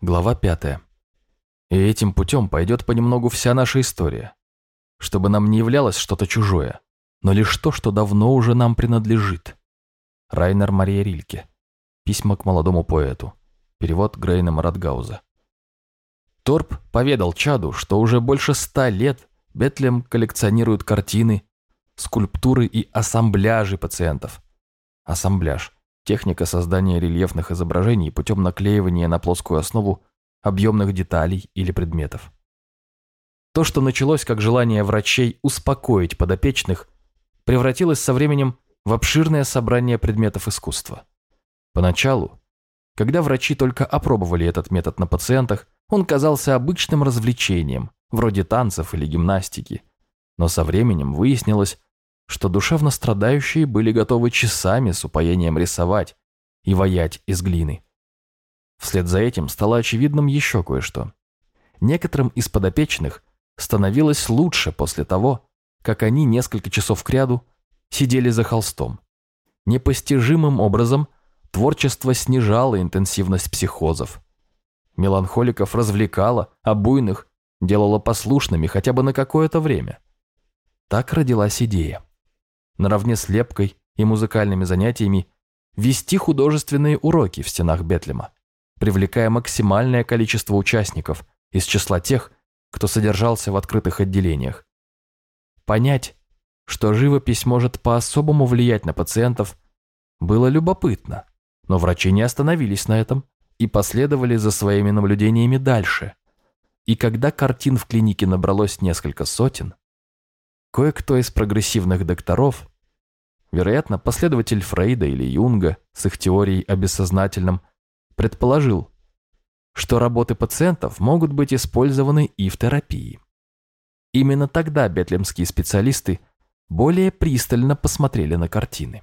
Глава пятая. И этим путем пойдет понемногу вся наша история. Чтобы нам не являлось что-то чужое, но лишь то, что давно уже нам принадлежит. Райнер Мария Рильке. Письма к молодому поэту. Перевод Грейна Маратгауза. Торп поведал Чаду, что уже больше ста лет Бетлем коллекционирует картины, скульптуры и ассамбляжи пациентов. Ассамбляж – техника создания рельефных изображений путем наклеивания на плоскую основу объемных деталей или предметов. То, что началось как желание врачей успокоить подопечных, превратилось со временем в обширное собрание предметов искусства. Поначалу, когда врачи только опробовали этот метод на пациентах, он казался обычным развлечением, вроде танцев или гимнастики. Но со временем выяснилось, что душевно страдающие были готовы часами с упоением рисовать и ваять из глины. Вслед за этим стало очевидным еще кое-что. Некоторым из подопечных становилось лучше после того, как они несколько часов кряду сидели за холстом. Непостижимым образом творчество снижало интенсивность психозов. Меланхоликов развлекало, а буйных делало послушными хотя бы на какое-то время. Так родилась идея. Наравне с лепкой и музыкальными занятиями вести художественные уроки в стенах Бетлема, привлекая максимальное количество участников из числа тех, кто содержался в открытых отделениях. Понять, что живопись может по-особому влиять на пациентов, было любопытно, но врачи не остановились на этом и последовали за своими наблюдениями дальше. И когда картин в клинике набралось несколько сотен, кое-кто из прогрессивных докторов, вероятно, последователь Фрейда или Юнга с их теорией о бессознательном, предположил, что работы пациентов могут быть использованы и в терапии. Именно тогда бетлемские специалисты более пристально посмотрели на картины.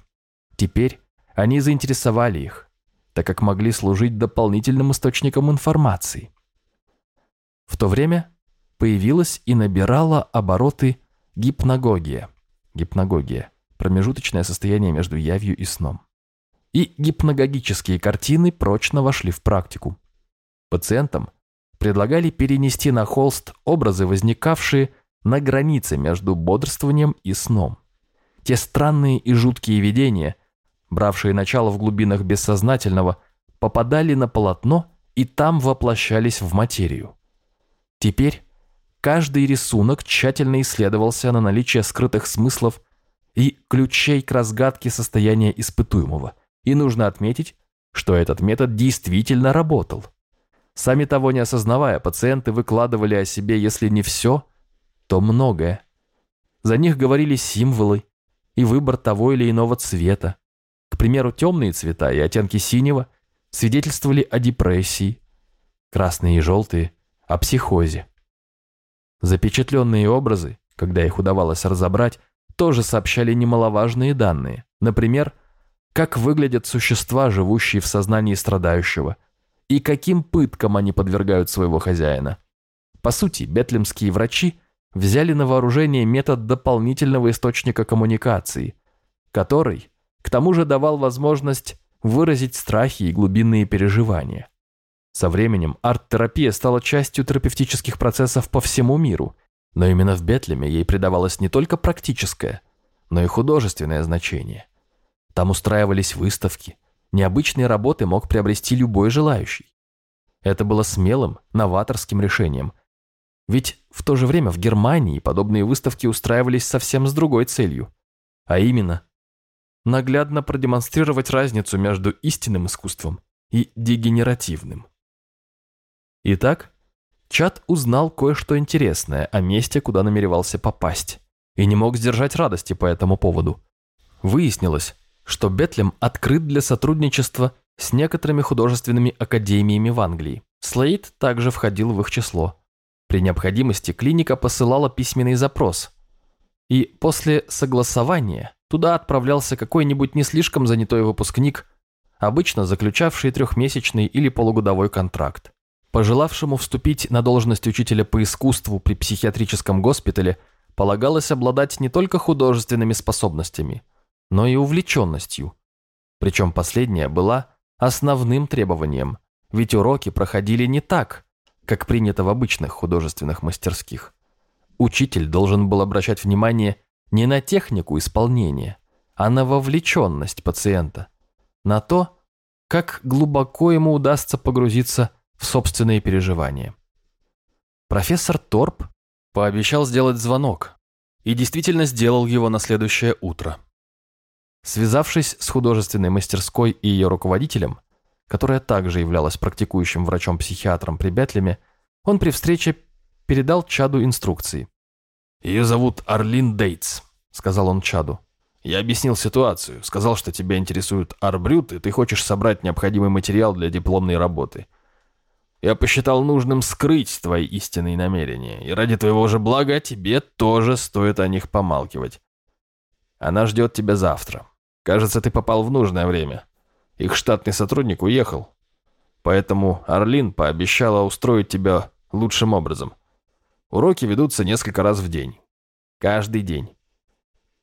Теперь они заинтересовали их, так как могли служить дополнительным источником информации. В то время появилась и набирала обороты гипногогия. Гипногогия – промежуточное состояние между явью и сном. И гипногогические картины прочно вошли в практику. Пациентам предлагали перенести на холст образы, возникавшие на границе между бодрствованием и сном. Те странные и жуткие видения, бравшие начало в глубинах бессознательного, попадали на полотно и там воплощались в материю. Теперь каждый рисунок тщательно исследовался на наличие скрытых смыслов и ключей к разгадке состояния испытуемого, и нужно отметить, что этот метод действительно работал. Сами того не осознавая, пациенты выкладывали о себе, если не все – то многое. За них говорили символы и выбор того или иного цвета. К примеру, темные цвета и оттенки синего свидетельствовали о депрессии, красные и желтые – о психозе. Запечатленные образы, когда их удавалось разобрать, тоже сообщали немаловажные данные. Например, как выглядят существа, живущие в сознании страдающего, и каким пыткам они подвергают своего хозяина. По сути, бетлемские врачи взяли на вооружение метод дополнительного источника коммуникации, который, к тому же, давал возможность выразить страхи и глубинные переживания. Со временем арт-терапия стала частью терапевтических процессов по всему миру, но именно в Бетлеме ей придавалось не только практическое, но и художественное значение. Там устраивались выставки, необычные работы мог приобрести любой желающий. Это было смелым, новаторским решением – ведь в то же время в Германии подобные выставки устраивались совсем с другой целью. А именно, наглядно продемонстрировать разницу между истинным искусством и дегенеративным. Итак, Чат узнал кое-что интересное о месте, куда намеревался попасть, и не мог сдержать радости по этому поводу. Выяснилось, что Бетлем открыт для сотрудничества с некоторыми художественными академиями в Англии. Слейд также входил в их число. При необходимости клиника посылала письменный запрос, и после согласования туда отправлялся какой-нибудь не слишком занятой выпускник, обычно заключавший трехмесячный или полугодовой контракт. Пожелавшему вступить на должность учителя по искусству при психиатрическом госпитале полагалось обладать не только художественными способностями, но и увлеченностью. Причем последняя была основным требованием, Ведь уроки проходили не так, как принято в обычных художественных мастерских. Учитель должен был обращать внимание не на технику исполнения, а на вовлеченность пациента, на то, как глубоко ему удастся погрузиться в собственные переживания. Профессор Торп пообещал сделать звонок и действительно сделал его на следующее утро. Связавшись с художественной мастерской и ее руководителем, которая также являлась практикующим врачом-психиатром при Бетлеме, он при встрече передал Чаду инструкции. «Ее зовут Арлин Дейтс», — сказал он Чаду. «Я объяснил ситуацию, сказал, что тебя интересует арбрют, и ты хочешь собрать необходимый материал для дипломной работы. Я посчитал нужным скрыть твои истинные намерения, и ради твоего же блага тебе тоже стоит о них помалкивать. Она ждет тебя завтра. Кажется, ты попал в нужное время. Их штатный сотрудник уехал. Поэтому Орлин пообещала устроить тебя лучшим образом. Уроки ведутся несколько раз в день. Каждый день.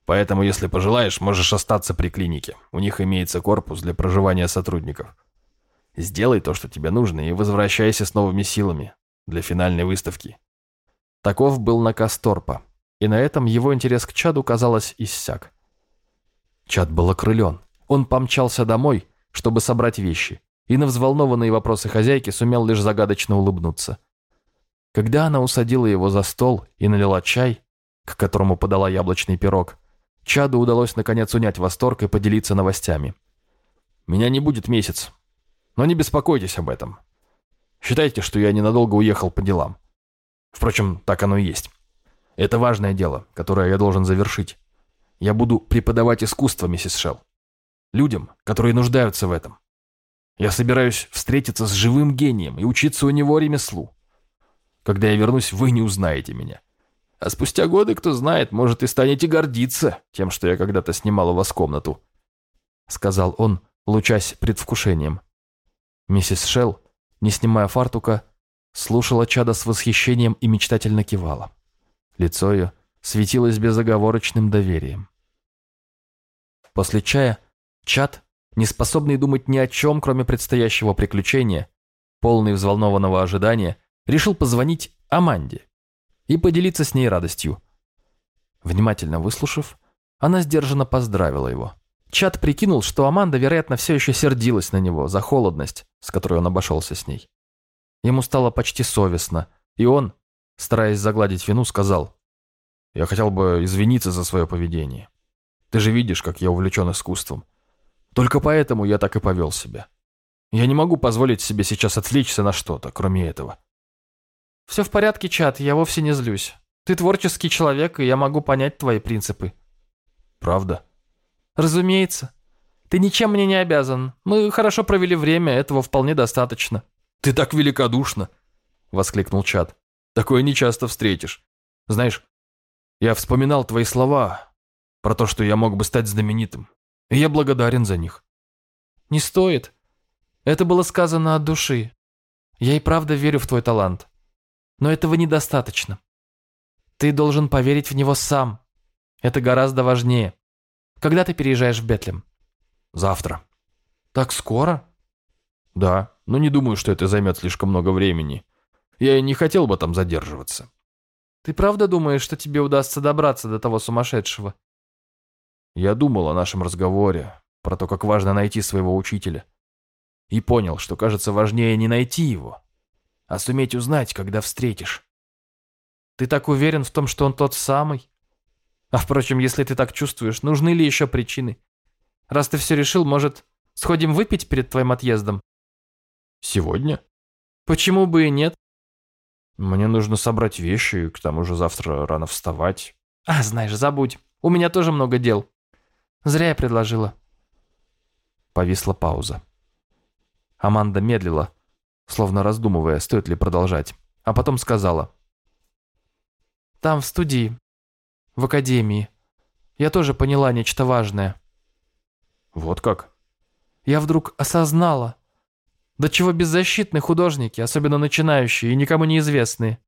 Поэтому, если пожелаешь, можешь остаться при клинике. У них имеется корпус для проживания сотрудников. Сделай то, что тебе нужно, и возвращайся с новыми силами для финальной выставки. Таков был наказ Торпа, и на этом его интерес к Чаду, казалось, иссяк. Чад был окрылен. Он помчался домой, чтобы собрать вещи, и на взволнованные вопросы хозяйки сумел лишь загадочно улыбнуться. Когда она усадила его за стол и налила чай, к которому подала яблочный пирог, Чаду удалось наконец унять восторг и поделиться новостями. «Меня не будет месяц, но не беспокойтесь об этом. Считайте, что я ненадолго уехал по делам. Впрочем, так оно и есть. Это важное дело, которое я должен завершить. Я буду преподавать искусство, миссис Шелл. Людям, которые нуждаются в этом. Я собираюсь встретиться с живым гением и учиться у него ремеслу. Когда я вернусь, вы не узнаете меня. А спустя годы, кто знает, может, и станете гордиться тем, что я когда-то снимал у вас комнату», — сказал он, лучась предвкушением. Миссис Шелл, не снимая фартука, слушала чада с восхищением и мечтательно кивала. Лицо ее светилось безоговорочным доверием. После чая чад, не способный думать ни о чем, кроме предстоящего приключения, полный взволнованного ожидания, решил позвонить Аманде и поделиться с ней радостью. Внимательно выслушав, она сдержанно поздравила его. Чат прикинул, что Аманда, вероятно, все еще сердилась на него за холодность, с которой он обошелся с ней. Ему стало почти совестно, и он, стараясь загладить вину, сказал, «Я хотел бы извиниться за свое поведение. Ты же видишь, как я увлечен искусством. Только поэтому я так и повел себя. Я не могу позволить себе сейчас отвлечься на что-то, кроме этого». «Все в порядке, Чат, я вовсе не злюсь. Ты творческий человек, и я могу понять твои принципы». «Правда?» «Разумеется. Ты ничем мне не обязан. Мы хорошо провели время, этого вполне достаточно». «Ты так великодушна!» — воскликнул Чад. «Такое нечасто встретишь. Знаешь, я вспоминал твои слова про то, что я мог бы стать знаменитым, и я благодарен за них». «Не стоит. Это было сказано от души. Я и правда верю в твой талант. Но этого недостаточно. Ты должен поверить в него сам. Это гораздо важнее. Когда ты переезжаешь в Бетлем? Завтра. Так скоро? Да, но не думаю, что это займет слишком много времени. Я и не хотел бы там задерживаться. Ты правда думаешь, что тебе удастся добраться до того сумасшедшего? Я думал о нашем разговоре, про то, как важно найти своего учителя. И понял, что, кажется, важнее не найти его, а суметь узнать, когда встретишь. Ты так уверен в том, что он тот самый? А впрочем, если ты так чувствуешь, нужны ли еще причины? Раз ты все решил, может, сходим выпить перед твоим отъездом? Сегодня? Почему бы и нет? Мне нужно собрать вещи, к тому же завтра рано вставать. А, знаешь, забудь. У меня тоже много дел. Зря я предложила. Повисла пауза. Аманда медлила, словно раздумывая, стоит ли продолжать, а потом сказала. «Там, в студии, в академии. Я тоже поняла нечто важное. Вот как? Я вдруг осознала, до чего беззащитны художники, особенно начинающие и никому неизвестные.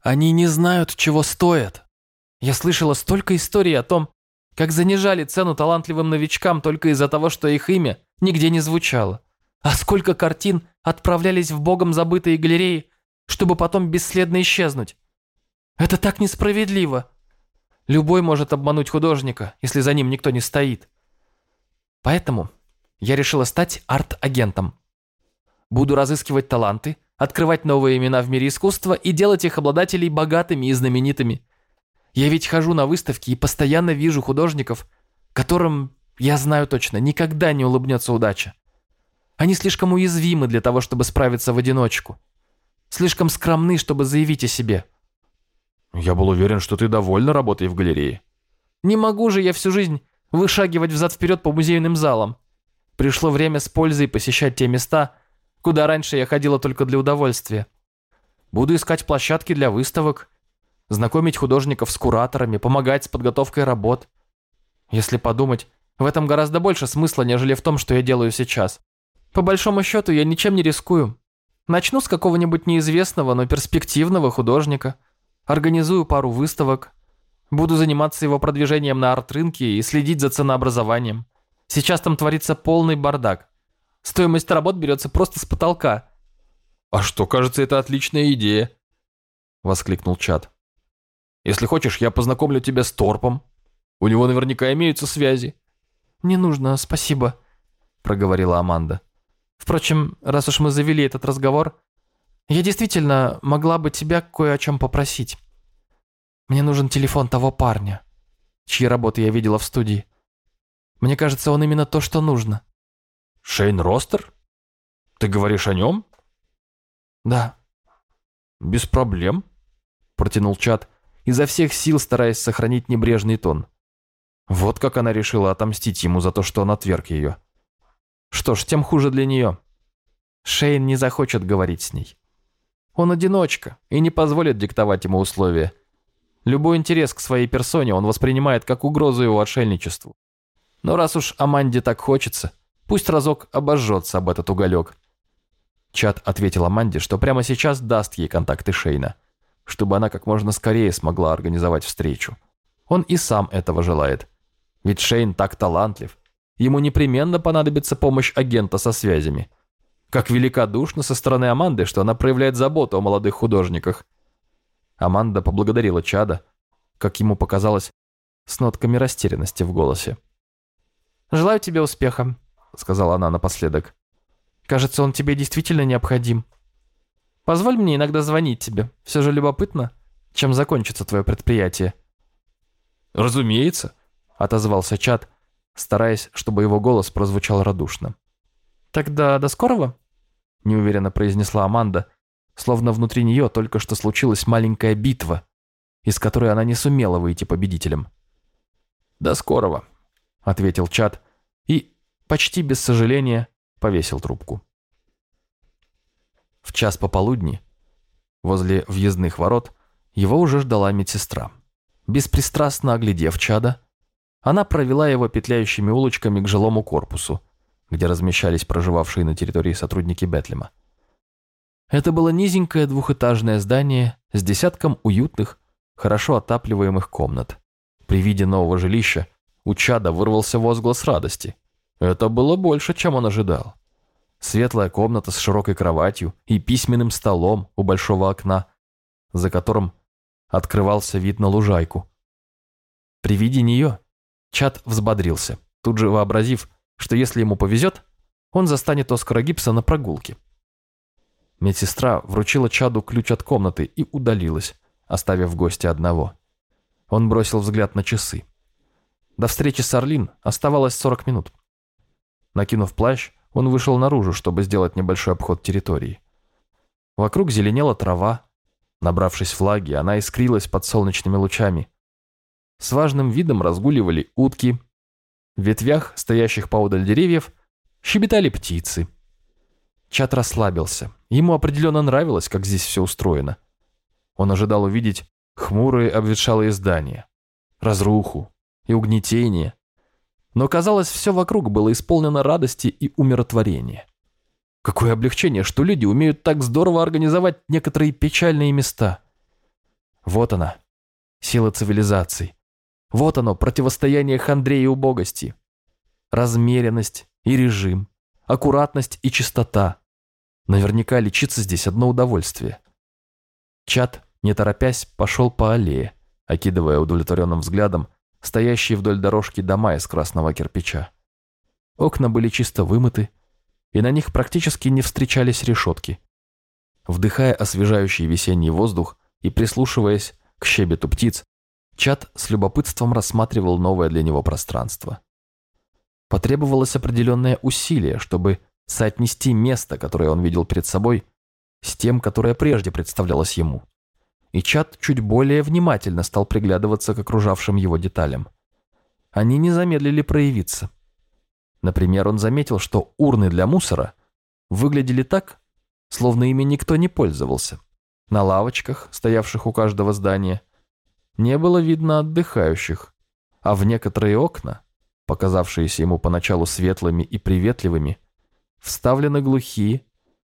Они не знают, чего стоят. Я слышала столько историй о том, как занижали цену талантливым новичкам только из-за того, что их имя нигде не звучало. А сколько картин отправлялись в богом забытые галереи, чтобы потом бесследно исчезнуть? Это так несправедливо. Любой может обмануть художника, если за ним никто не стоит. Поэтому я решила стать арт-агентом. Буду разыскивать таланты, открывать новые имена в мире искусства и делать их обладателей богатыми и знаменитыми. Я ведь хожу на выставки и постоянно вижу художников, которым, я знаю точно, никогда не улыбнется удача. Они слишком уязвимы для того, чтобы справиться в одиночку. Слишком скромны, чтобы заявить о себе. Я был уверен, что ты довольна работой в галерее. Не могу же я всю жизнь вышагивать взад-вперед по музейным залам. Пришло время с пользой посещать те места, куда раньше я ходила только для удовольствия. Буду искать площадки для выставок, знакомить художников с кураторами, помогать с подготовкой работ. Если подумать, в этом гораздо больше смысла, нежели в том, что я делаю сейчас. По большому счету, я ничем не рискую. Начну с какого-нибудь неизвестного, но перспективного художника. Организую пару выставок. Буду заниматься его продвижением на арт-рынке и следить за ценообразованием. Сейчас там творится полный бардак. Стоимость работ берется просто с потолка. «А что, кажется, это отличная идея», — воскликнул Чат. «Если хочешь, я познакомлю тебя с Торпом. У него наверняка имеются связи». «Не нужно, спасибо», — проговорила Аманда. «Впрочем, раз уж мы завели этот разговор, я действительно могла бы тебя кое о чем попросить. Мне нужен телефон того парня, чьи работы я видела в студии. Мне кажется, он именно то, что нужно». «Шейн Ростер? Ты говоришь о нем?» «Да». «Без проблем», — протянул Чат, изо всех сил стараясь сохранить небрежный тон. Вот как она решила отомстить ему за то, что он отверг ее. Что ж, тем хуже для нее. Шейн не захочет говорить с ней. Он одиночка и не позволит диктовать ему условия. Любой интерес к своей персоне он воспринимает как угрозу его отшельничеству. Но раз уж Аманде так хочется, Пусть разок обожжется об этот уголек. Чат ответил Аманде, что прямо сейчас даст ей контакты Шейна, чтобы она как можно скорее смогла организовать встречу. Он и сам этого желает. Ведь Шейн так талантлив. Ему непременно понадобится помощь агента со связями. Как великодушно со стороны Аманды, что она проявляет заботу о молодых художниках. Аманда поблагодарила Чада, как ему показалось, с нотками растерянности в голосе. «Желаю тебе успеха. — сказала она напоследок. «Кажется, он тебе действительно необходим. Позволь мне иногда звонить тебе. Все же любопытно, чем закончится твое предприятие». «Разумеется», — отозвался Чат, стараясь, чтобы его голос прозвучал радушно. «Тогда до скорого?» — неуверенно произнесла Аманда, словно внутри нее только что случилась маленькая битва, из которой она не сумела выйти победителем. «До скорого», — ответил Чат и, почти без сожаления повесил трубку. В час пополудни, возле въездных ворот, его уже ждала медсестра. Беспристрастно оглядев чада, она провела его петляющими улочками к жилому корпусу, где размещались проживавшие на территории сотрудники Бетлема. Это было низенькое двухэтажное здание с десятком уютных, хорошо отапливаемых комнат. При виде нового жилища у чада вырвался возглас радости. Это было больше, чем он ожидал. Светлая комната с широкой кроватью и письменным столом у большого окна, за которым открывался вид на лужайку. При виде нее Чат взбодрился, тут же вообразив, что если ему повезет, он застанет Оскара Гибса на прогулке. Медсестра вручила Чаду ключ от комнаты и удалилась, оставив гостя одного. Он бросил взгляд на часы. До встречи с Орлин оставалось 40 минут. Накинув плащ, он вышел наружу, чтобы сделать небольшой обход территории. Вокруг зеленела трава. Набравшись влаги, она искрилась под солнечными лучами. С важным видом разгуливали утки. В ветвях, стоящих поодаль деревьев, щебетали птицы. Чат расслабился. Ему определенно нравилось, как здесь все устроено. Он ожидал увидеть хмурые обветшалые здания, разруху и угнетение, но казалось, все вокруг было исполнено радости и умиротворения. Какое облегчение, что люди умеют так здорово организовать некоторые печальные места. Вот она, сила цивилизаций. Вот оно, противостояние хандре и убогости. Размеренность и режим. аккуратность и чистота. Наверняка лечиться здесь одно удовольствие. Чат, не торопясь, пошел по аллее, окидывая удовлетворенным взглядом стоящие вдоль дорожки дома из красного кирпича. Окна были чисто вымыты, и на них практически не встречались решетки. Вдыхая освежающий весенний воздух и прислушиваясь к щебету птиц, Чат с любопытством рассматривал новое для него пространство. Потребовалось определенное усилие, чтобы соотнести место, которое он видел перед собой, с тем, которое прежде представлялось ему. И Чат чуть более внимательно стал приглядываться к окружавшим его деталям. Они не замедлили проявиться. Например, он заметил, что урны для мусора выглядели так, словно ими никто не пользовался. На лавочках, стоявших у каждого здания, не было видно отдыхающих, а в некоторые окна, показавшиеся ему поначалу светлыми и приветливыми, вставлены глухие,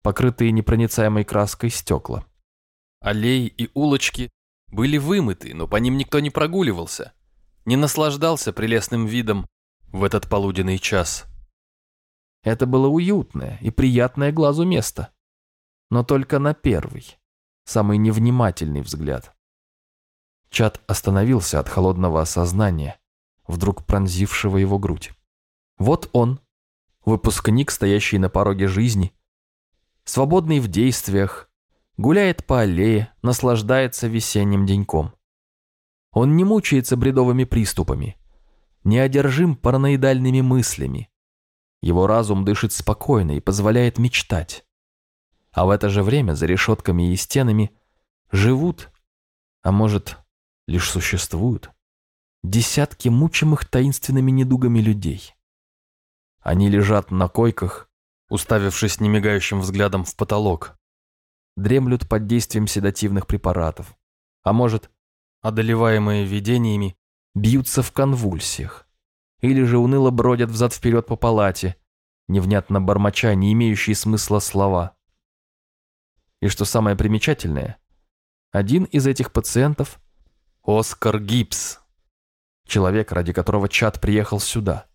покрытые непроницаемой краской стекла. Аллеи и улочки были вымыты, но по ним никто не прогуливался, не наслаждался прелестным видом в этот полуденный час. Это было уютное и приятное глазу место, но только на первый, самый невнимательный взгляд. Чат остановился от холодного осознания, вдруг пронзившего его грудь. Вот он, выпускник, стоящий на пороге жизни, свободный в действиях, гуляет по аллее, наслаждается весенним деньком. Он не мучается бредовыми приступами, не одержим параноидальными мыслями. Его разум дышит спокойно и позволяет мечтать. А в это же время за решетками и стенами живут, а может, лишь существуют десятки мучимых таинственными недугами людей. Они лежат на койках, уставившись немигающим взглядом в потолок, дремлют под действием седативных препаратов, а может, одолеваемые видениями, бьются в конвульсиях, или же уныло бродят взад-вперед по палате, невнятно бормоча не имеющие смысла слова. И что самое примечательное, один из этих пациентов Оскар Гибс. Человек, ради которого Чат приехал сюда.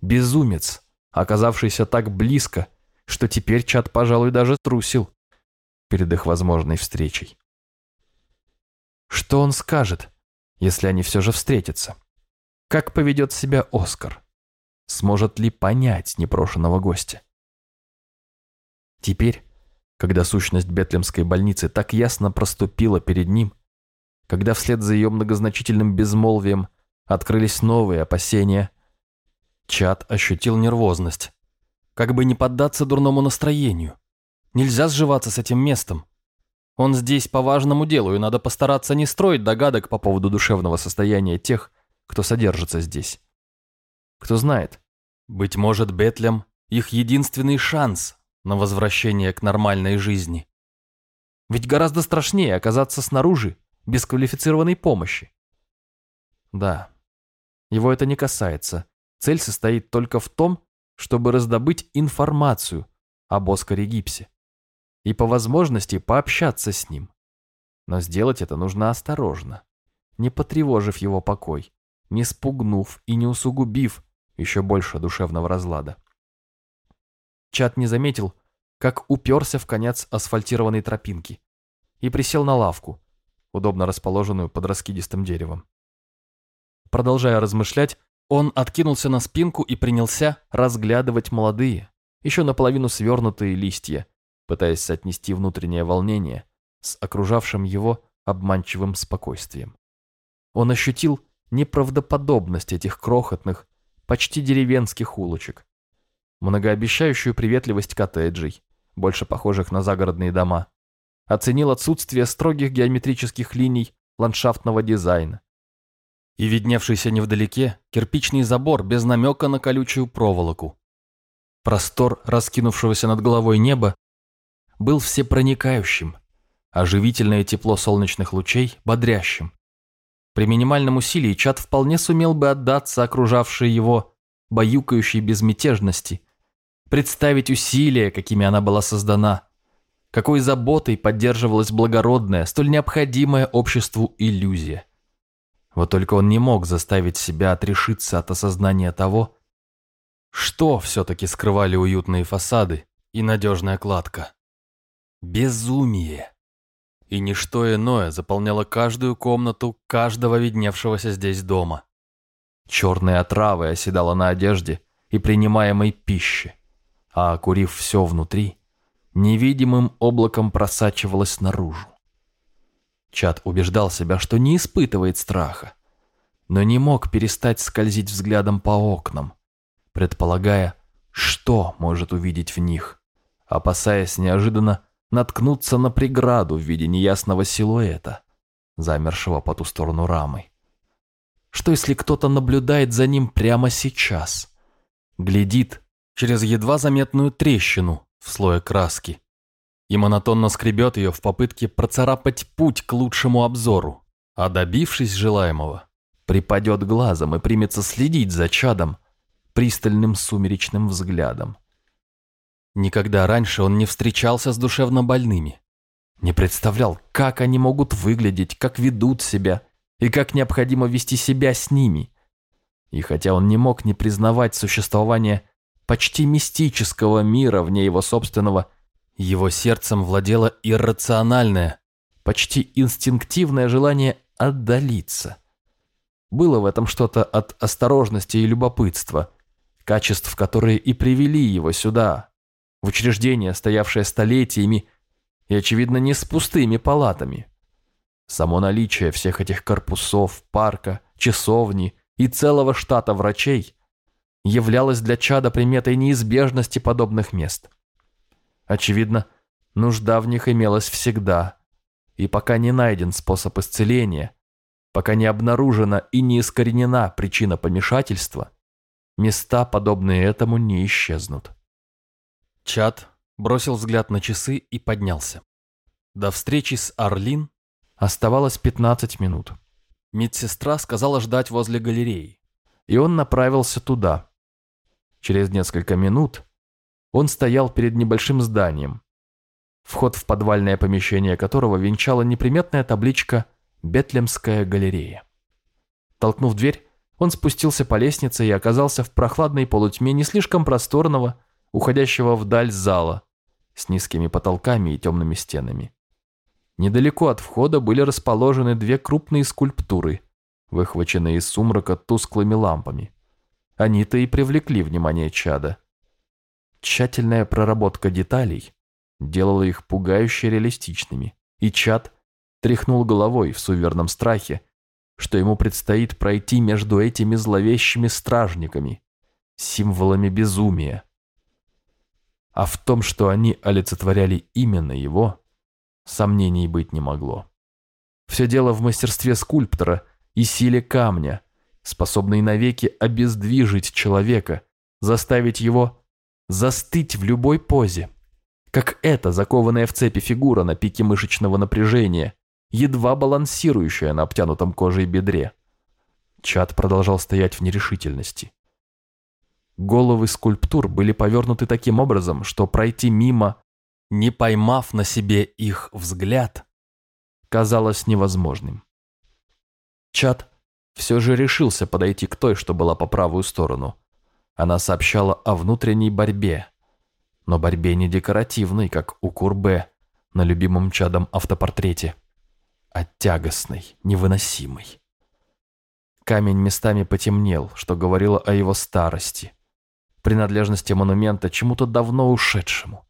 Безумец, оказавшийся так близко, что теперь Чат, пожалуй, даже трусил перед их возможной встречей. Что он скажет, если они все же встретятся? Как поведет себя Оскар? Сможет ли понять непрошенного гостя? Теперь, когда сущность Бетлемской больницы так ясно проступила перед ним, когда вслед за ее многозначительным безмолвием открылись новые опасения, Чат ощутил нервозность. Как бы не поддаться дурному настроению. Нельзя сживаться с этим местом. Он здесь по важному делу, и надо постараться не строить догадок по поводу душевного состояния тех, кто содержится здесь. Кто знает, быть может, Бетлем – их единственный шанс на возвращение к нормальной жизни. Ведь гораздо страшнее оказаться снаружи без квалифицированной помощи. Да, его это не касается. Цель состоит только в том, чтобы раздобыть информацию об Оскаре Гипсе и по возможности пообщаться с ним. Но сделать это нужно осторожно, не потревожив его покой, не спугнув и не усугубив еще больше душевного разлада. Чат не заметил, как уперся в конец асфальтированной тропинки и присел на лавку, удобно расположенную под раскидистым деревом. Продолжая размышлять, он откинулся на спинку и принялся разглядывать молодые, еще наполовину свернутые листья, пытаясь соотнести внутреннее волнение с окружавшим его обманчивым спокойствием. Он ощутил неправдоподобность этих крохотных, почти деревенских улочек, многообещающую приветливость коттеджей, больше похожих на загородные дома, оценил отсутствие строгих геометрических линий ландшафтного дизайна. И видневшийся невдалеке кирпичный забор без намека на колючую проволоку. Простор раскинувшегося над головой неба был всепроникающим, а живительное тепло солнечных лучей – бодрящим. При минимальном усилии чат вполне сумел бы отдаться окружавшей его баюкающей безмятежности, представить усилия, какими она была создана – какой заботой поддерживалась благородная, столь необходимая обществу иллюзия. Вот только он не мог заставить себя отрешиться от осознания того, Что все-таки скрывали уютные фасады и надежная кладка? Безумие! И ничто иное заполняло каждую комнату каждого видневшегося здесь дома. Черная отрава оседала на одежде и принимаемой пище, а окурив все внутри, невидимым облаком просачивалась наружу. Чат убеждал себя, что не испытывает страха, но не мог перестать скользить взглядом по окнам, предполагая, что может увидеть в них, опасаясь неожиданно наткнуться на преграду в виде неясного силуэта, замершего по ту сторону рамы. Что если кто-то наблюдает за ним прямо сейчас? Глядит через едва заметную трещину в слое краски и монотонно скребет ее в попытке процарапать путь к лучшему обзору, а добившись желаемого, припадет глазом и примется следить за чадом пристальным сумеречным взглядом. Никогда раньше он не встречался с душевно больными, не представлял, как они могут выглядеть, как ведут себя и как необходимо вести себя с ними. И хотя он не мог не признавать существование почти мистического мира вне его собственного, его сердцем владело иррациональное, почти инстинктивное желание отдалиться. Было в этом что-то от осторожности и любопытства, качеств, которые и привели его сюда, в учреждение, стоявшее столетиями и, очевидно, не с пустыми палатами. Само наличие всех этих корпусов, парка, часовни и целого штата врачей являлось для чада приметой неизбежности подобных мест. Очевидно, нужда в них имелась всегда, и пока не найден способ исцеления, пока не обнаружена и не искоренена причина помешательства, места, подобные этому, не исчезнут. Чад бросил взгляд на часы и поднялся. До встречи с Орлин оставалось 15 минут. Медсестра сказала ждать возле галереи, и он направился туда. Через несколько минут он стоял перед небольшим зданием, вход в подвальное помещение которого венчала неприметная табличка «Бетлемская галерея». Толкнув дверь, он спустился по лестнице и оказался в прохладной полутьме не слишком просторного, уходящего вдаль зала, с низкими потолками и темными стенами. Недалеко от входа были расположены две крупные скульптуры, выхваченные из сумрака тусклыми лампами. Они-то и привлекли внимание чада. Тщательная проработка деталей делала их пугающе реалистичными, и Чад тряхнул головой в суверенном страхе, что ему предстоит пройти между этими зловещими стражниками, символами безумия. А в том, что они олицетворяли именно его, сомнений быть не могло. Все дело в мастерстве скульптора и силе камня, способной навеки обездвижить человека, заставить его застыть в любой позе. Как эта закованная в цепи фигура на пике мышечного напряжения, едва балансирующая на обтянутом кожей бедре. Чат продолжал стоять в нерешительности. Головы скульптур были повернуты таким образом, что пройти мимо, не поймав на себе их взгляд, казалось невозможным. Чат все же решился подойти к той, что была по правую сторону, она сообщала о внутренней борьбе, но борьбе не декоративной, как у Курбе на любимом чадом автопортрете, а тягостной, невыносимой. Камень местами потемнел, что говорило о его старости, принадлежности монумента чему-то давно ушедшему.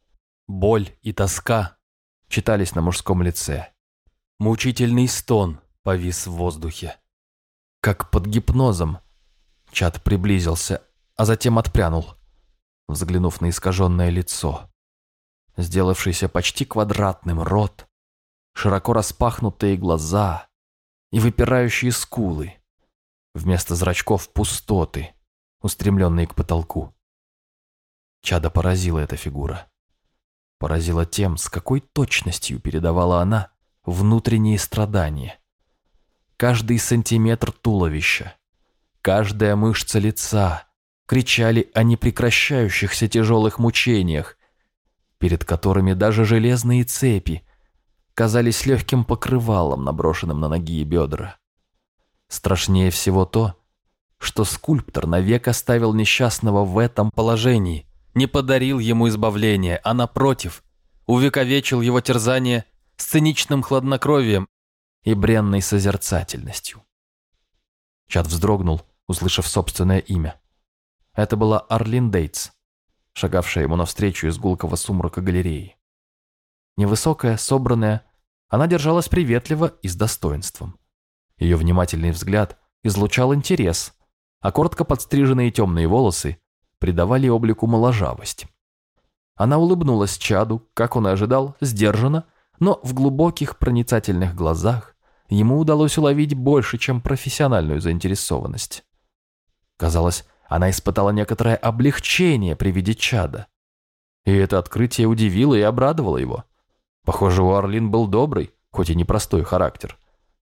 Боль и тоска читались на мужском лице. Мучительный стон повис в воздухе. Как под гипнозом, Чад приблизился а затем отпрянул, взглянув на искаженное лицо. Сделавшийся почти квадратным рот, широко распахнутые глаза и выпирающие скулы. Вместо зрачков пустоты, устремленные к потолку. Чада поразила эта фигура. Поразила тем, с какой точностью передавала она внутренние страдания. Каждый сантиметр туловища, каждая мышца лица, кричали о непрекращающихся тяжелых мучениях, перед которыми даже железные цепи казались легким покрывалом, наброшенным на ноги и бедра. Страшнее всего то, что скульптор навек оставил несчастного в этом положении, не подарил ему избавления, а напротив, увековечил его терзание сценичным хладнокровием и бренной созерцательностью. Чат вздрогнул, услышав собственное имя. Это была Арлин Дейтс, шагавшая ему навстречу из гулкого сумрака галереи. Невысокая, собранная, она держалась приветливо и с достоинством. Ее внимательный взгляд излучал интерес, а коротко подстриженные темные волосы придавали облику моложавость. Она улыбнулась Чаду, как он и ожидал, сдержанно, но в глубоких проницательных глазах ему удалось уловить больше, чем профессиональную заинтересованность. Казалось, она испытала некоторое облегчение при виде Чада. И это открытие удивило и обрадовало его. Похоже, у Орлин был добрый, хоть и непростой характер.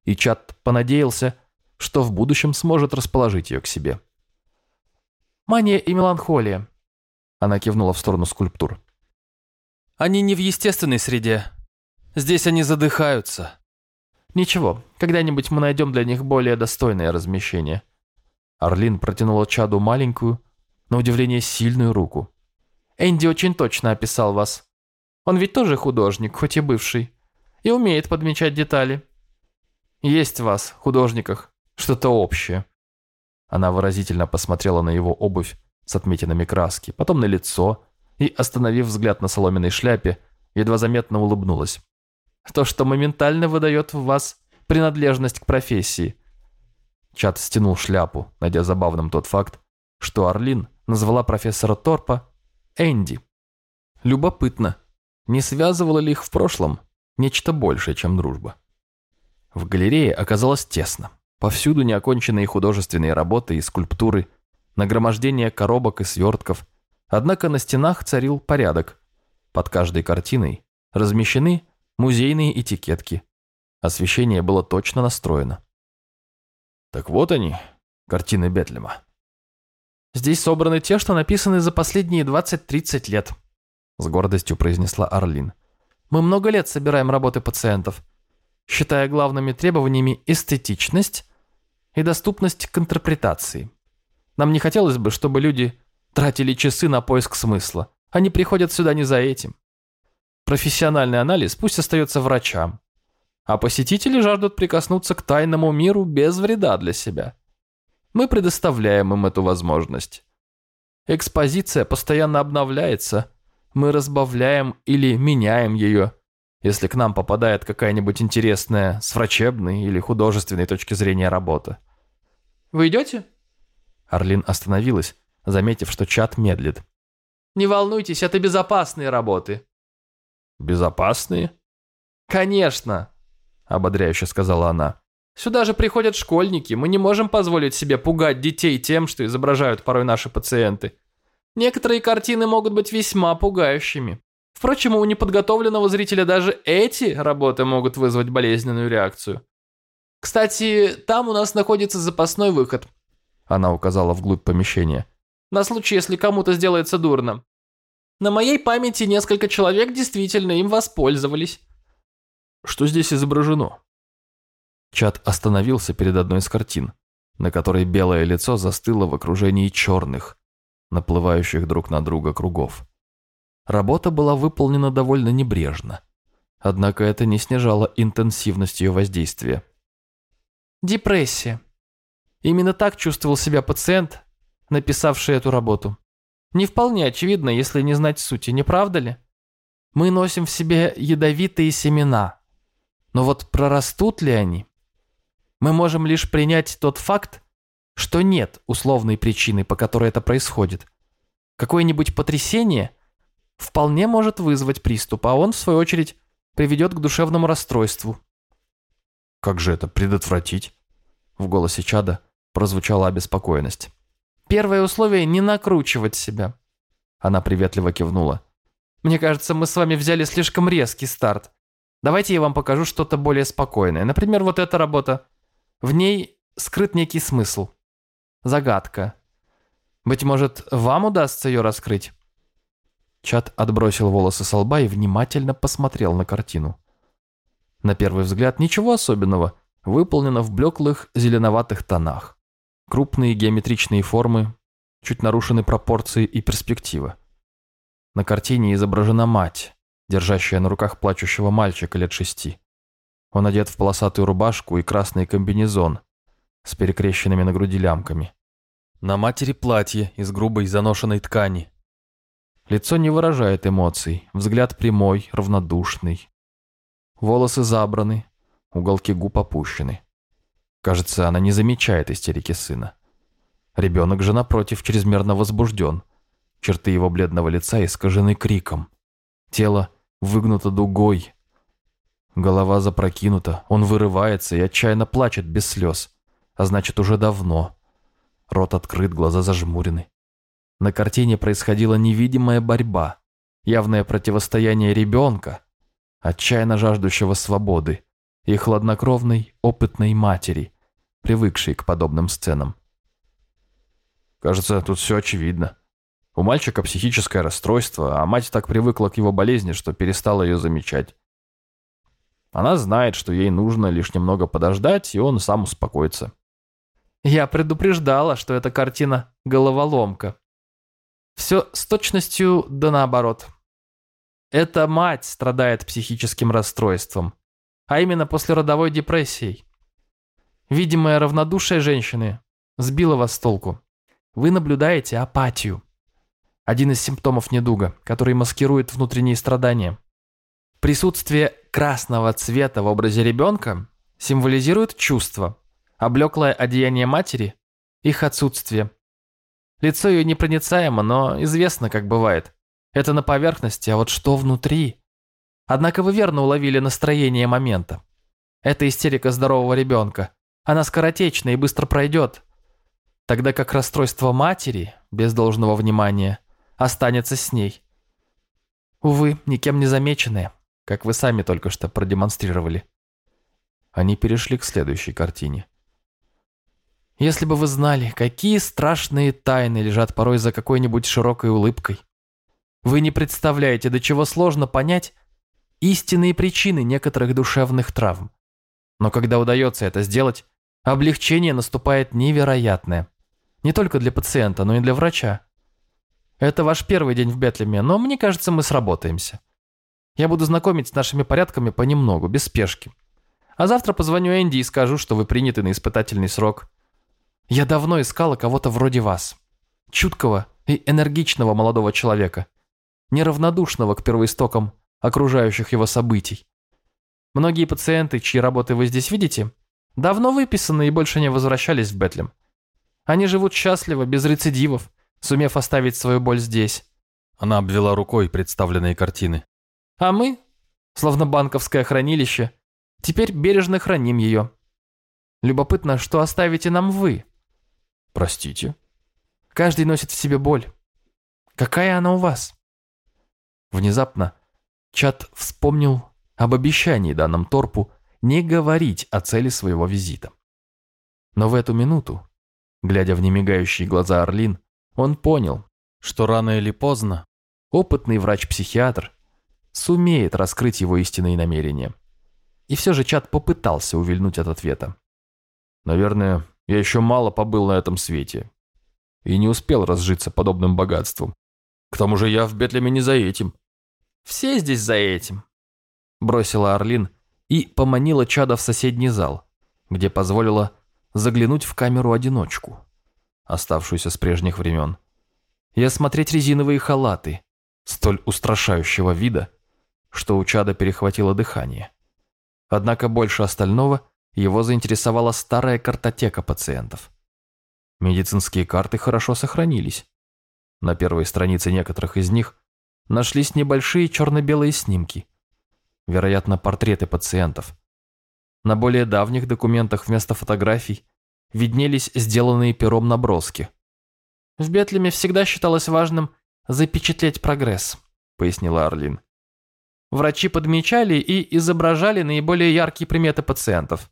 И Чад понадеялся, что в будущем сможет расположить ее к себе. «Мания и меланхолия», — она кивнула в сторону скульптур. «Они не в естественной среде. Здесь они задыхаются. Ничего, когда-нибудь мы найдем для них более достойное размещение». Орлин протянула Чаду маленькую, на удивление сильную руку. «Энди очень точно описал вас. Он ведь тоже художник, хоть и бывший, и умеет подмечать детали. Есть в вас, художниках, что-то общее». Она выразительно посмотрела на его обувь с отметинами краски, потом на лицо и, остановив взгляд на соломенной шляпе, едва заметно улыбнулась. «То, что моментально выдает в вас принадлежность к профессии». Чат стянул шляпу, найдя забавным тот факт, что Орлин назвала профессора Торпа Энди. Любопытно, не связывало ли их в прошлом нечто большее, чем дружба? В галерее оказалось тесно. Повсюду неоконченные художественные работы и скульптуры, нагромождение коробок и свертков. Однако на стенах царил порядок. Под каждой картиной размещены музейные этикетки. Освещение было точно настроено. Так вот они, картины Бетлема. Здесь собраны те, что написаны за последние 20-30 лет, с гордостью произнесла Арлин. Мы много лет собираем работы пациентов, считая главными требованиями эстетичность и доступность к интерпретации. Нам не хотелось бы, чтобы люди тратили часы на поиск смысла. Они приходят сюда не за этим. Профессиональный анализ пусть остается врачам, а посетители жаждут прикоснуться к тайному миру без вреда для себя. Мы предоставляем им эту возможность. Экспозиция постоянно обновляется, мы разбавляем или меняем ее, если к нам попадает какая-нибудь интересная с врачебной или художественной точки зрения работа. «Вы идете?» Арлин остановилась, заметив, что чат медлит. «Не волнуйтесь, это безопасные работы». «Безопасные?» «Конечно», — ободряюще сказала она. «Сюда же приходят школьники, мы не можем позволить себе пугать детей тем, что изображают порой наши пациенты. Некоторые картины могут быть весьма пугающими. Впрочем, у неподготовленного зрителя даже эти работы могут вызвать болезненную реакцию. Кстати, там у нас находится запасной выход. Она указала вглубь помещения. На случай, если кому-то сделается дурно. На моей памяти несколько человек действительно им воспользовались. Что здесь изображено? Чат остановился перед одной из картин, на которой белое лицо застыло в окружении черных, наплывающих друг на друга кругов. Работа была выполнена довольно небрежно, однако это не снижало интенсивность ее воздействия. Депрессия. Именно так чувствовал себя пациент, написавший эту работу. Не вполне очевидно, если не знать сути, не правда ли? Мы носим в себе ядовитые семена. Но вот прорастут ли они? Мы можем лишь принять тот факт, что нет условной причины, по которой это происходит. Какое-нибудь потрясение вполне может вызвать приступ, а он, в свою очередь, приведет к душевному расстройству. «Как же это предотвратить?» В голосе Чада прозвучала обеспокоенность. «Первое условие – не накручивать себя». Она приветливо кивнула. «Мне кажется, мы с вами взяли слишком резкий старт. Давайте я вам покажу что-то более спокойное. Например, вот эта работа. В ней скрыт некий смысл. Загадка. Быть может, вам удастся ее раскрыть?» Чат отбросил волосы со лба и внимательно посмотрел на картину. На первый взгляд ничего особенного, выполнено в блеклых зеленоватых тонах. Крупные геометричные формы, чуть нарушены пропорции и перспектива. На картине изображена мать, держащая на руках плачущего мальчика лет шести. Он одет в полосатую рубашку и красный комбинезон с перекрещенными на груди лямками. На матери платье из грубой заношенной ткани. Лицо не выражает эмоций, взгляд прямой, равнодушный. Волосы забраны, уголки губ опущены. Кажется, она не замечает истерики сына. Ребенок же, напротив, чрезмерно возбужден. Черты его бледного лица искажены криком. Тело выгнуто дугой. Голова запрокинута, он вырывается и отчаянно плачет без слез. А значит, уже давно. Рот открыт, глаза зажмурены. На картине происходила невидимая борьба, явное противостояние ребенка, отчаянно жаждущего свободы, и хладнокровной, опытной матери, привыкшей к подобным сценам. Кажется, тут все очевидно. У мальчика психическое расстройство, а мать так привыкла к его болезни, что перестала ее замечать. Она знает, что ей нужно лишь немного подождать, и он сам успокоится. Я предупреждала, что эта картина – головоломка. Все с точностью да наоборот. Эта мать страдает психическим расстройством, а именно после родовой депрессией. Видимое равнодушие женщины сбило вас с толку. Вы наблюдаете апатию. Один из симптомов недуга, который маскирует внутренние страдания. Присутствие красного цвета в образе ребенка символизирует чувство, облеклое одеяние матери – их отсутствие. Лицо ее непроницаемо, но известно, как бывает. Это на поверхности, а вот что внутри? Однако вы верно уловили настроение момента. Это истерика здорового ребенка. Она скоротечна и быстро пройдет. Тогда как расстройство матери, без должного внимания, останется с ней. Увы, никем не замеченные, как вы сами только что продемонстрировали. Они перешли к следующей картине. Если бы вы знали, какие страшные тайны лежат порой за какой-нибудь широкой улыбкой. Вы не представляете, до чего сложно понять истинные причины некоторых душевных травм. Но когда удается это сделать, облегчение наступает невероятное. Не только для пациента, но и для врача. Это ваш первый день в Бетлеме, но мне кажется, мы сработаемся. Я буду знакомить с нашими порядками понемногу, без спешки. А завтра позвоню Энди и скажу, что вы приняты на испытательный срок. Я давно искала кого-то вроде вас. Чуткого и энергичного молодого человека. Неравнодушного к первоистокам окружающих его событий. Многие пациенты, чьи работы вы здесь видите, давно выписаны и больше не возвращались в Бетлем. Они живут счастливо, без рецидивов, сумев оставить свою боль здесь. Она обвела рукой представленные картины. А мы, словно банковское хранилище, теперь бережно храним ее. Любопытно, что оставите нам вы. Простите? Каждый носит в себе боль. Какая она у вас? Внезапно Чат вспомнил об обещании данном Торпу не говорить о цели своего визита. Но в эту минуту, глядя в немигающие глаза Орлин, он понял, что рано или поздно опытный врач-психиатр сумеет раскрыть его истинные намерения. И все же Чат попытался увильнуть от ответа. «Наверное, я еще мало побыл на этом свете и не успел разжиться подобным богатством. К тому же я в Бетлеме не за этим». «Все здесь за этим», – бросила Орлин и поманила Чада в соседний зал, где позволила заглянуть в камеру-одиночку оставшуюся с прежних времен, и осмотреть резиновые халаты, столь устрашающего вида, что у Чада перехватило дыхание. Однако больше остального его заинтересовала старая картотека пациентов. Медицинские карты хорошо сохранились. На первой странице некоторых из них нашлись небольшие черно-белые снимки, вероятно, портреты пациентов. На более давних документах вместо фотографий виднелись сделанные пером наброски. «В Бетлеме всегда считалось важным запечатлеть прогресс», — пояснила Арлин. Врачи подмечали и изображали наиболее яркие приметы пациентов.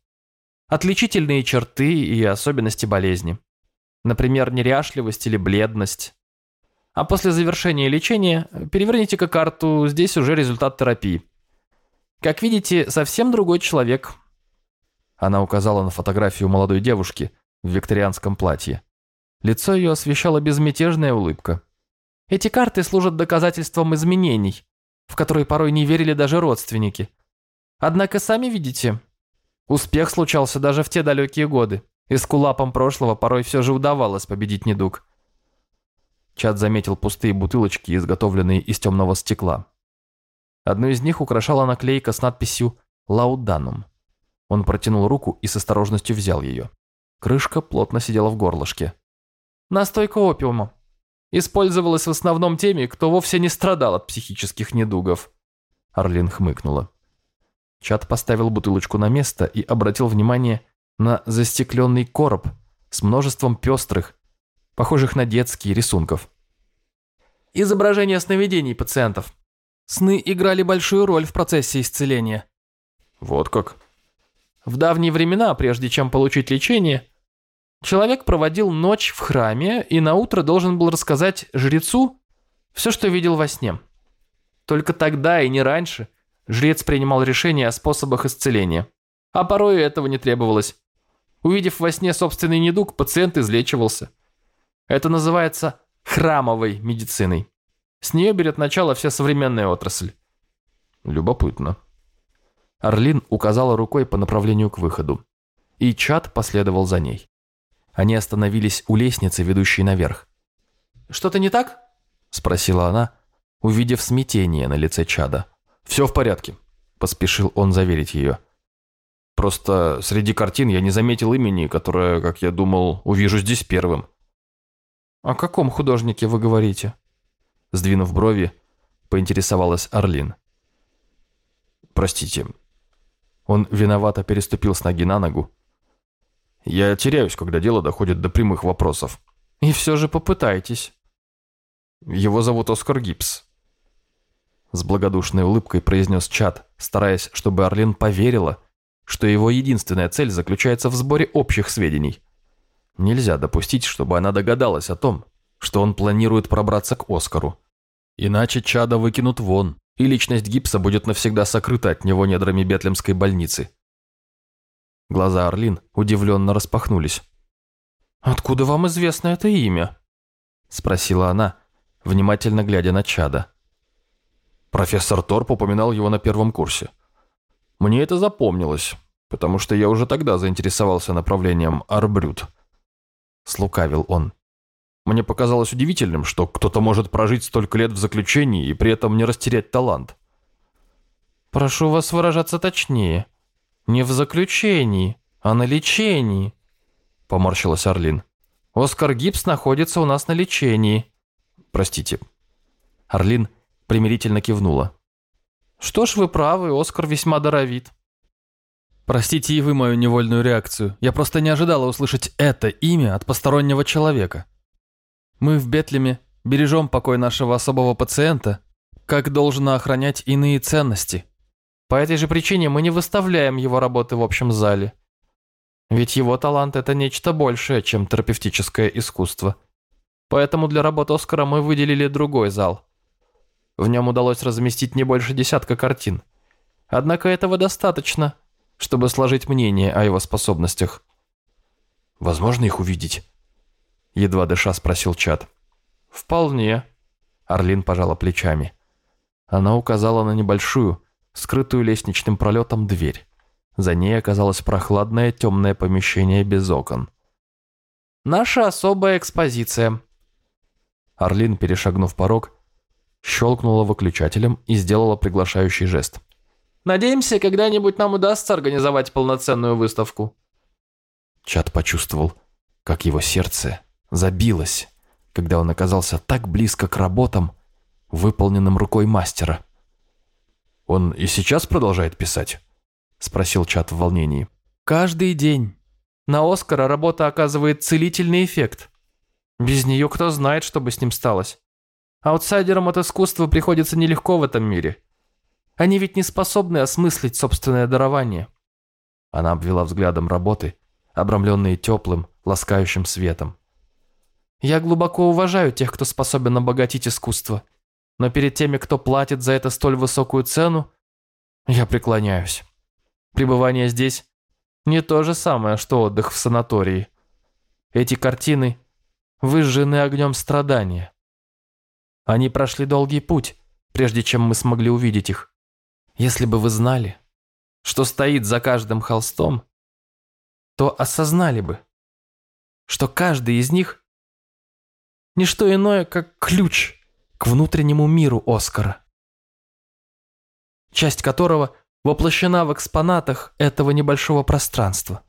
Отличительные черты и особенности болезни. Например, неряшливость или бледность. А после завершения лечения переверните-ка карту, здесь уже результат терапии. Как видите, совсем другой человек, она указала на фотографию молодой девушки, в викторианском платье. Лицо ее освещала безмятежная улыбка. Эти карты служат доказательством изменений, в которые порой не верили даже родственники. Однако, сами видите, успех случался даже в те далекие годы, и с кулапом прошлого порой все же удавалось победить недуг. Чад заметил пустые бутылочки, изготовленные из темного стекла. Одну из них украшала наклейка с надписью «Лауданум». Он протянул руку и с осторожностью взял ее. Крышка плотно сидела в горлышке. Настойка опиума. Использовалась в основном теми, кто вовсе не страдал от психических недугов. Орлин хмыкнула. Чат поставил бутылочку на место и обратил внимание на застекленный короб с множеством пестрых, похожих на детские рисунков. Изображение сновидений пациентов. Сны играли большую роль в процессе исцеления. Вот как? В давние времена, прежде чем получить лечение, человек проводил ночь в храме и на утро должен был рассказать жрецу все, что видел во сне. Только тогда и не раньше жрец принимал решение о способах исцеления. А порой этого не требовалось. Увидев во сне собственный недуг, пациент излечивался. Это называется храмовой медициной. С нее берет начало вся современная отрасль. Любопытно. Орлин указала рукой по направлению к выходу, и Чад последовал за ней. Они остановились у лестницы, ведущей наверх. «Что-то не так?» – спросила она, увидев смятение на лице Чада. «Все в порядке», – поспешил он заверить ее. «Просто среди картин я не заметил имени, которое, как я думал, увижу здесь первым». «О каком художнике вы говорите?» Сдвинув брови, поинтересовалась Орлин. «Простите, он виновато переступил с ноги на ногу. Я теряюсь, когда дело доходит до прямых вопросов. И все же попытайтесь. Его зовут Оскар Гибс. С благодушной улыбкой произнес Чат, стараясь, чтобы Орлин поверила, что его единственная цель заключается в сборе общих сведений. Нельзя допустить, чтобы она догадалась о том, что он планирует пробраться к Оскару. Иначе Чада выкинут вон, и личность Гипса будет навсегда сокрыта от него недрами Бетлемской больницы. Глаза Орлин удивленно распахнулись. «Откуда вам известно это имя?» – спросила она, внимательно глядя на Чада. Профессор Торп упоминал его на первом курсе. Мне это запомнилось, потому что я уже тогда заинтересовался направлением Арбрют. Слукавил он. Мне показалось удивительным, что кто-то может прожить столько лет в заключении и при этом не растерять талант. «Прошу вас выражаться точнее. Не в заключении, а на лечении», — поморщилась Орлин. «Оскар Гибс находится у нас на лечении». «Простите». Орлин примирительно кивнула. «Что ж, вы правы, Оскар весьма даровит». «Простите и вы мою невольную реакцию. Я просто не ожидала услышать это имя от постороннего человека». Мы в Бетлеме бережем покой нашего особого пациента, как должно охранять иные ценности. По этой же причине мы не выставляем его работы в общем зале. Ведь его талант – это нечто большее, чем терапевтическое искусство. Поэтому для работы Оскара мы выделили другой зал. В нем удалось разместить не больше десятка картин. Однако этого достаточно, чтобы сложить мнение о его способностях. Возможно их увидеть? Едва дыша спросил Чат. «Вполне». Орлин пожала плечами. Она указала на небольшую, скрытую лестничным пролетом дверь. За ней оказалось прохладное темное помещение без окон. «Наша особая экспозиция». Орлин, перешагнув порог, щелкнула выключателем и сделала приглашающий жест. «Надеемся, когда-нибудь нам удастся организовать полноценную выставку». Чат почувствовал, как его сердце забилось, когда он оказался так близко к работам, выполненным рукой мастера. «Он и сейчас продолжает писать?» – спросил Чат в волнении. «Каждый день. На Оскара работа оказывает целительный эффект. Без нее кто знает, что бы с ним сталось. Аутсайдерам от искусства приходится нелегко в этом мире. Они ведь не способны осмыслить собственное дарование». Она обвела взглядом работы, обрамленные теплым, ласкающим светом. Я глубоко уважаю тех, кто способен обогатить искусство. Но перед теми, кто платит за это столь высокую цену, я преклоняюсь. Пребывание здесь не то же самое, что отдых в санатории. Эти картины выжжены огнем страдания. Они прошли долгий путь, прежде чем мы смогли увидеть их. Если бы вы знали, что стоит за каждым холстом, то осознали бы, что каждый из них – не что иное, как ключ к внутреннему миру Оскара, часть которого воплощена в экспонатах этого небольшого пространства.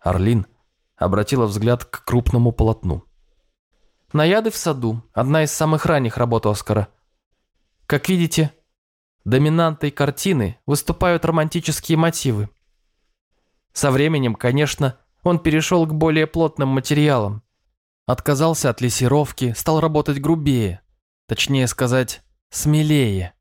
Орлин обратила взгляд к крупному полотну. «Наяды в саду» – одна из самых ранних работ Оскара. Как видите, доминантой картины выступают романтические мотивы. Со временем, конечно, он перешел к более плотным материалам. Отказался от лессировки, стал работать грубее, точнее сказать, смелее.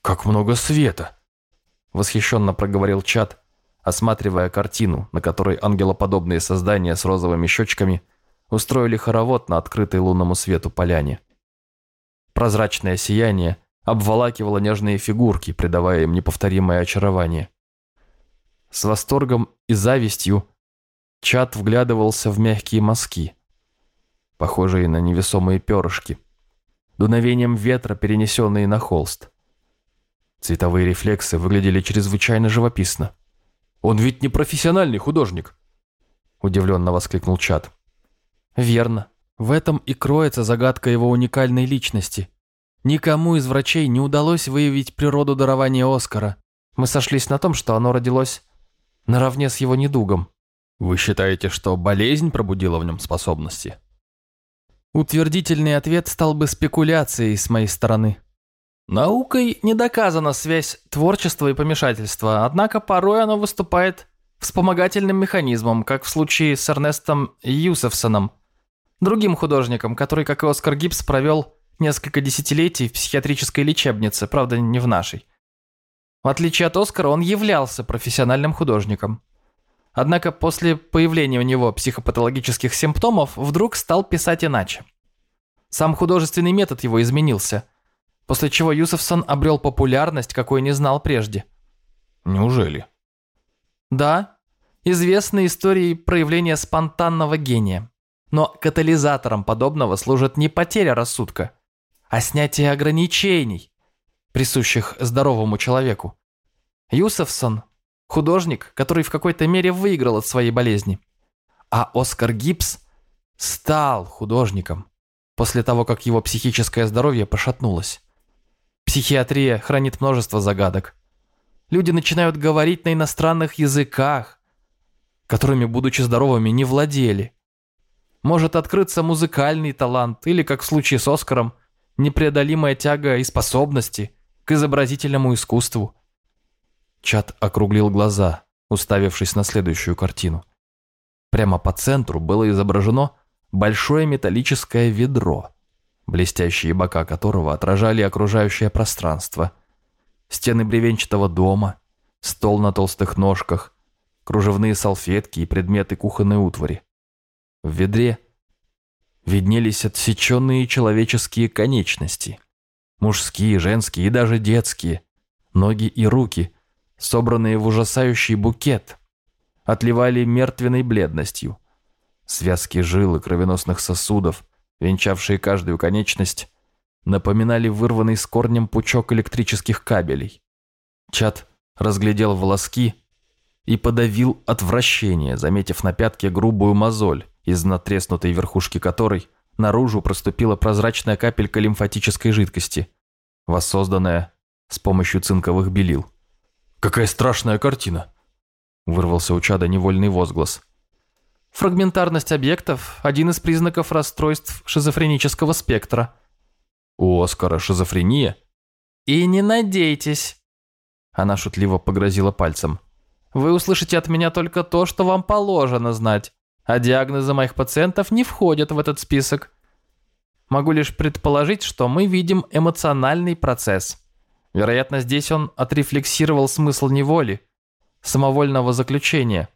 «Как много света!» – восхищенно проговорил Чат, осматривая картину, на которой ангелоподобные создания с розовыми щечками устроили хоровод на открытой лунному свету поляне. Прозрачное сияние обволакивало нежные фигурки, придавая им неповторимое очарование. С восторгом и завистью Чат вглядывался в мягкие мазки, похожие на невесомые перышки, дуновением ветра, перенесенные на холст. Цветовые рефлексы выглядели чрезвычайно живописно. «Он ведь не профессиональный художник!» Удивленно воскликнул Чат. «Верно. В этом и кроется загадка его уникальной личности. Никому из врачей не удалось выявить природу дарования Оскара. Мы сошлись на том, что оно родилось наравне с его недугом. Вы считаете, что болезнь пробудила в нем способности? Утвердительный ответ стал бы спекуляцией с моей стороны. Наукой не доказана связь творчества и помешательства, однако порой оно выступает вспомогательным механизмом, как в случае с Эрнестом Юсефсоном, другим художником, который, как и Оскар Гибс, провел несколько десятилетий в психиатрической лечебнице, правда, не в нашей. В отличие от Оскара, он являлся профессиональным художником. Однако после появления у него психопатологических симптомов вдруг стал писать иначе. Сам художественный метод его изменился, после чего Юсефсон обрел популярность, какой не знал прежде. Неужели? Да, известны истории проявления спонтанного гения. Но катализатором подобного служит не потеря рассудка, а снятие ограничений, присущих здоровому человеку. Юсефсон – художник, который в какой-то мере выиграл от своей болезни. А Оскар Гибс стал художником после того, как его психическое здоровье пошатнулось. Психиатрия хранит множество загадок. Люди начинают говорить на иностранных языках, которыми, будучи здоровыми, не владели. Может открыться музыкальный талант или, как в случае с Оскаром, непреодолимая тяга и способности к изобразительному искусству. Чат округлил глаза, уставившись на следующую картину. Прямо по центру было изображено большое металлическое ведро, блестящие бока которого отражали окружающее пространство. Стены бревенчатого дома, стол на толстых ножках, кружевные салфетки и предметы кухонной утвари. В ведре виднелись отсеченные человеческие конечности. Мужские, женские и даже детские. Ноги и руки, собранные в ужасающий букет, отливали мертвенной бледностью. Связки жил и кровеносных сосудов, венчавшие каждую конечность, напоминали вырванный с корнем пучок электрических кабелей. Чат разглядел волоски и подавил отвращение, заметив на пятке грубую мозоль, из натреснутой верхушки которой наружу проступила прозрачная капелька лимфатической жидкости, воссозданная с помощью цинковых белил. «Какая страшная картина!» – вырвался у чада невольный возглас. Фрагментарность объектов – один из признаков расстройств шизофренического спектра. У Оскара шизофрения? И не надейтесь. Она шутливо погрозила пальцем. Вы услышите от меня только то, что вам положено знать, а диагнозы моих пациентов не входят в этот список. Могу лишь предположить, что мы видим эмоциональный процесс. Вероятно, здесь он отрефлексировал смысл неволи, самовольного заключения.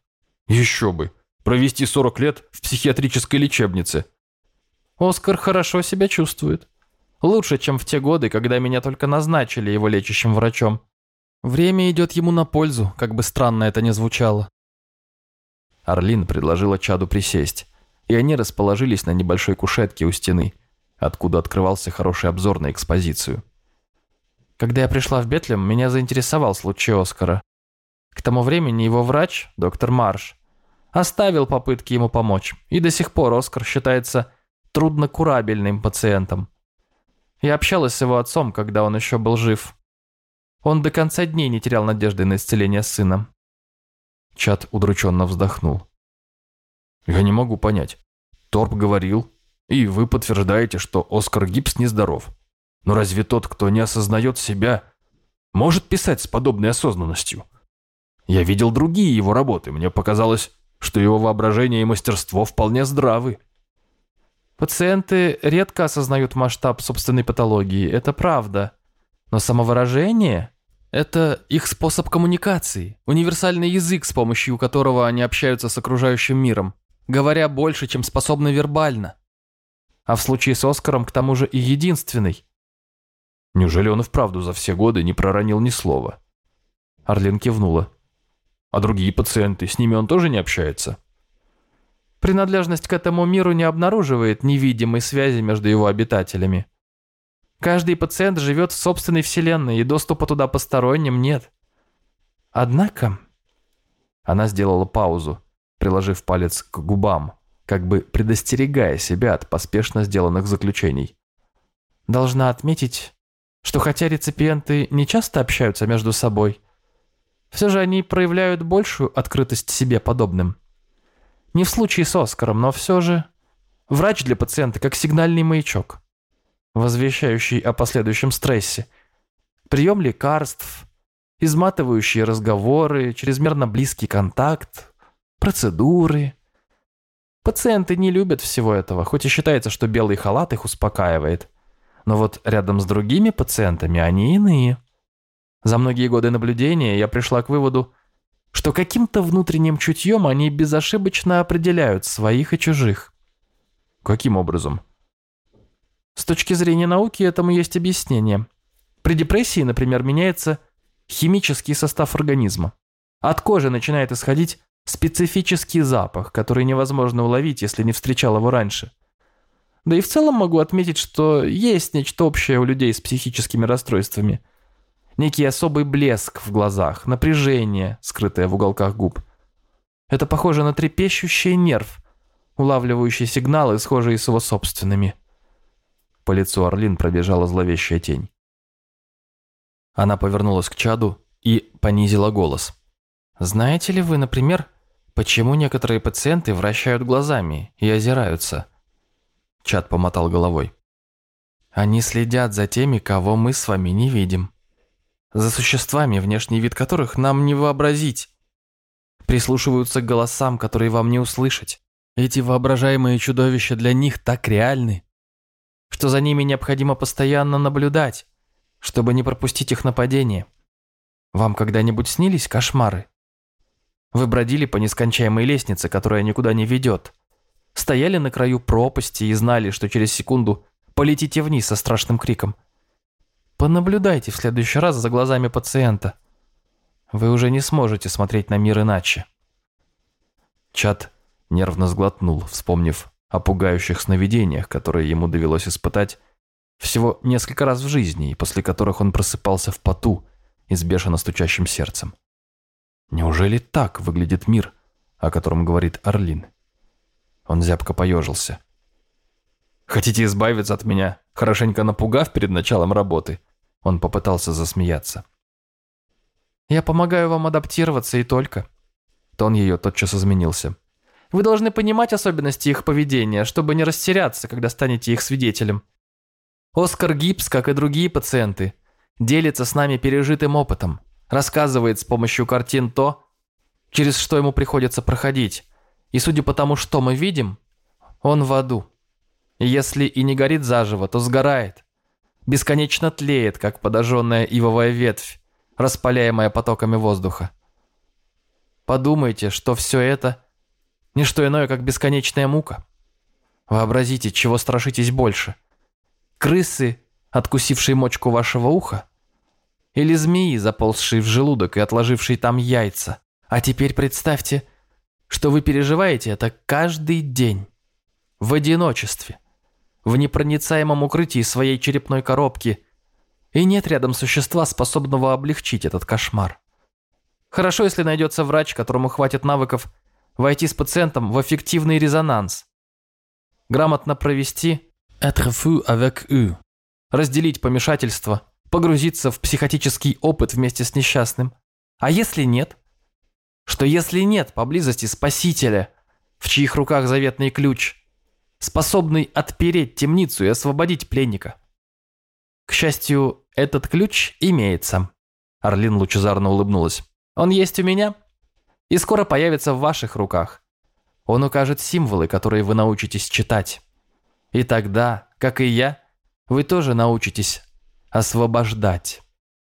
Еще бы провести 40 лет в психиатрической лечебнице. Оскар хорошо себя чувствует. Лучше, чем в те годы, когда меня только назначили его лечащим врачом. Время идет ему на пользу, как бы странно это ни звучало. Орлин предложила Чаду присесть, и они расположились на небольшой кушетке у стены, откуда открывался хороший обзор на экспозицию. Когда я пришла в Бетлем, меня заинтересовал случай Оскара. К тому времени его врач, доктор Марш, оставил попытки ему помочь, и до сих пор Оскар считается труднокурабельным пациентом. Я общалась с его отцом, когда он еще был жив. Он до конца дней не терял надежды на исцеление сына. Чат удрученно вздохнул. «Я не могу понять. Торп говорил, и вы подтверждаете, что Оскар Гибс нездоров. Но разве тот, кто не осознает себя, может писать с подобной осознанностью? Я видел другие его работы, мне показалось, что его воображение и мастерство вполне здравы. Пациенты редко осознают масштаб собственной патологии, это правда. Но самовыражение – это их способ коммуникации, универсальный язык, с помощью которого они общаются с окружающим миром, говоря больше, чем способны вербально. А в случае с Оскаром, к тому же, и единственный. Неужели он и вправду за все годы не проронил ни слова? Орлин кивнула. А другие пациенты, с ними он тоже не общается? Принадлежность к этому миру не обнаруживает невидимой связи между его обитателями. Каждый пациент живет в собственной вселенной, и доступа туда посторонним нет. Однако... Она сделала паузу, приложив палец к губам, как бы предостерегая себя от поспешно сделанных заключений. Должна отметить, что хотя реципиенты не часто общаются между собой, все же они проявляют большую открытость себе подобным. Не в случае с Оскаром, но все же врач для пациента как сигнальный маячок, возвещающий о последующем стрессе. Прием лекарств, изматывающие разговоры, чрезмерно близкий контакт, процедуры. Пациенты не любят всего этого, хоть и считается, что белый халат их успокаивает. Но вот рядом с другими пациентами они иные. За многие годы наблюдения я пришла к выводу, что каким-то внутренним чутьем они безошибочно определяют своих и чужих. Каким образом? С точки зрения науки этому есть объяснение. При депрессии, например, меняется химический состав организма. От кожи начинает исходить специфический запах, который невозможно уловить, если не встречал его раньше. Да и в целом могу отметить, что есть нечто общее у людей с психическими расстройствами – некий особый блеск в глазах, напряжение, скрытое в уголках губ. Это похоже на трепещущий нерв, улавливающий сигналы, схожие с его собственными. По лицу Орлин пробежала зловещая тень. Она повернулась к Чаду и понизила голос. «Знаете ли вы, например, почему некоторые пациенты вращают глазами и озираются?» Чад помотал головой. «Они следят за теми, кого мы с вами не видим за существами, внешний вид которых нам не вообразить. Прислушиваются к голосам, которые вам не услышать. Эти воображаемые чудовища для них так реальны, что за ними необходимо постоянно наблюдать, чтобы не пропустить их нападение. Вам когда-нибудь снились кошмары? Вы бродили по нескончаемой лестнице, которая никуда не ведет. Стояли на краю пропасти и знали, что через секунду полетите вниз со страшным криком – Понаблюдайте в следующий раз за глазами пациента. Вы уже не сможете смотреть на мир иначе. Чат нервно сглотнул, вспомнив о пугающих сновидениях, которые ему довелось испытать всего несколько раз в жизни, и после которых он просыпался в поту и с бешено стучащим сердцем. Неужели так выглядит мир, о котором говорит Орлин? Он зябко поежился. «Хотите избавиться от меня, хорошенько напугав перед началом работы?» Он попытался засмеяться. «Я помогаю вам адаптироваться и только». Тон ее тотчас изменился. «Вы должны понимать особенности их поведения, чтобы не растеряться, когда станете их свидетелем. Оскар Гибс, как и другие пациенты, делится с нами пережитым опытом, рассказывает с помощью картин то, через что ему приходится проходить. И судя по тому, что мы видим, он в аду. Если и не горит заживо, то сгорает бесконечно тлеет, как подожженная ивовая ветвь, распаляемая потоками воздуха. Подумайте, что все это – не что иное, как бесконечная мука. Вообразите, чего страшитесь больше. Крысы, откусившие мочку вашего уха? Или змеи, заползшие в желудок и отложившие там яйца? А теперь представьте, что вы переживаете это каждый день, в одиночестве, в непроницаемом укрытии своей черепной коробки, и нет рядом существа, способного облегчить этот кошмар. Хорошо, если найдется врач, которому хватит навыков войти с пациентом в эффективный резонанс, грамотно провести «être fou avec eux», разделить помешательство, погрузиться в психотический опыт вместе с несчастным. А если нет? Что если нет поблизости спасителя, в чьих руках заветный ключ, способный отпереть темницу и освободить пленника? К счастью, этот ключ имеется. Орлин лучезарно улыбнулась. Он есть у меня и скоро появится в ваших руках. Он укажет символы, которые вы научитесь читать. И тогда, как и я, вы тоже научитесь освобождать.